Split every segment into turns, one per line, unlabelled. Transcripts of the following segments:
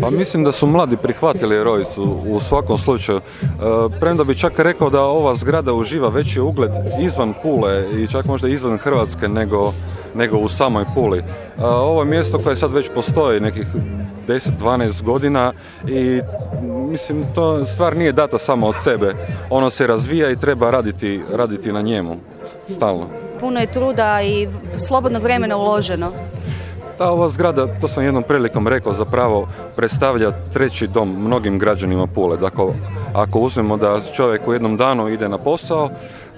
Pa mislim da su mladi prihvatili Rojicu u svakom slučaju. E, premda bi čak rekao da ova zgrada uživa veći ugled izvan Pule i čak možda izvan Hrvatske nego, nego u samoj Puli. E, ovo je mjesto koje sad već postoji nekih 10-12 godina i mislim to stvar nije data samo od sebe. Ono se razvija i treba raditi, raditi na njemu stalno.
Puno je truda i slobodnog vremena uloženo.
Ta ova zgrada, to sam jednom prilikom rekao, zapravo predstavlja treći dom mnogim građanima Pule. Dakle, ako uzmemo da čovjek u jednom danu ide na posao,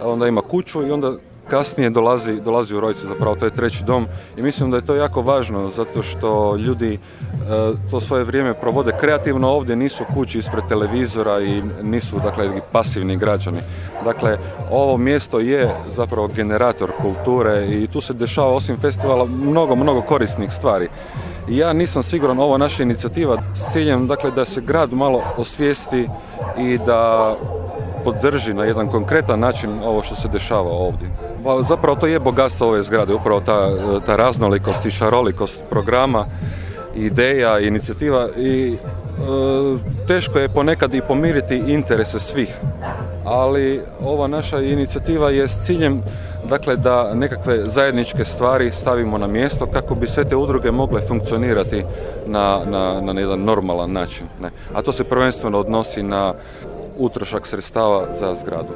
onda ima kuću i onda kasnije dolazi, dolazi u Rojce, zapravo to je treći dom i mislim da je to jako važno zato što ljudi e, to svoje vrijeme provode kreativno ovdje, nisu kući ispred televizora i nisu dakle pasivni građani. Dakle, ovo mjesto je zapravo generator kulture i tu se dešava osim festivala mnogo, mnogo korisnih stvari. Ja nisam siguran, ovo naša inicijativa s ciljem dakle, da se grad malo osvijesti i da podrži na jedan konkretan način ovo što se dešava ovdje. Pa zapravo to je bogatstvo ove zgrade, upravo ta, ta raznolikost i šarolikost programa, ideja, inicijativa i e, teško je ponekad i pomiriti interese svih. Ali ova naša inicijativa je s ciljem dakle da nekakve zajedničke stvari stavimo na mjesto kako bi sve te udruge mogle funkcionirati na, na, na jedan normalan način. Ne? A to se prvenstveno odnosi na utrošak sredstava za zgradu.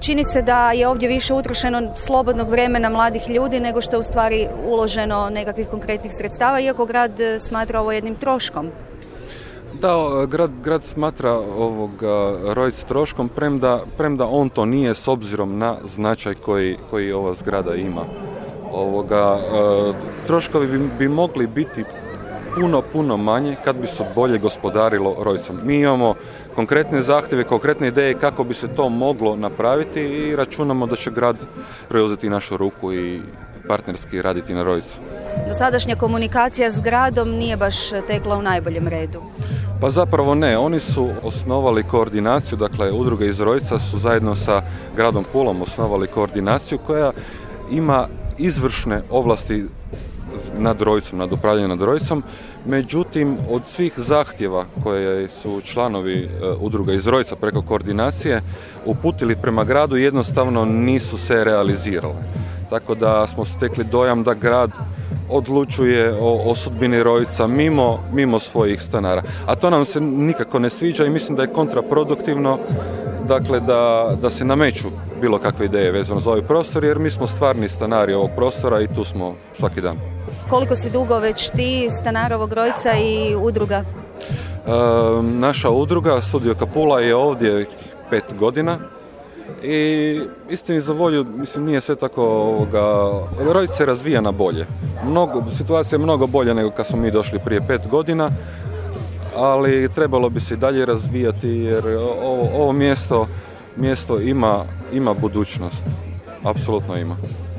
Čini se da je ovdje više utrošeno slobodnog vremena mladih ljudi nego što je u stvari uloženo nekakvih konkretnih sredstava, iako grad e, smatra ovo jednim troškom.
Da, grad, grad smatra ovoga Rojc troškom, premda, premda on to nije s obzirom na značaj koji, koji ova zgrada ima. Ovoga, e, troškovi bi, bi mogli biti puno, puno manje kad bi se bolje gospodarilo Rojcom. Mi imamo konkretne zahtjeve, konkretne ideje kako bi se to moglo napraviti i računamo da će grad preuzeti našu ruku i partnerski raditi na Rojcu.
Dosadašnja komunikacija s gradom nije baš tekla u najboljem redu.
Pa zapravo ne, oni su osnovali koordinaciju, dakle udruge iz Rojca su zajedno sa gradom Pulom osnovali koordinaciju koja ima izvršne ovlasti nad Rojcom, nad upravljanjem nad Rojcom, međutim od svih zahtjeva koje su članovi e, udruga iz Rojca preko koordinacije uputili prema gradu jednostavno nisu se realizirale. Tako da smo stekli dojam da grad odlučuje o, o sudbini Rojca mimo, mimo svojih stanara. A to nam se nikako ne sviđa i mislim da je kontraproduktivno dakle da, da se nameću bilo kakve ideje vezano za ovaj prostor jer mi smo stvarni stanari ovog prostora i tu smo svaki dan.
Koliko si dugo već ti, stanarovog Rojca i udruga? E,
naša udruga, Studio Kapula, je ovdje pet godina i istini za volju, mislim, nije sve tako ovoga, Rojc se razvija na bolje. Mnogo, situacija je mnogo bolja nego kad smo mi došli prije pet godina, ali trebalo bi se i dalje razvijati jer ovo, ovo mjesto, mjesto ima, ima budućnost. Apsolutno ima.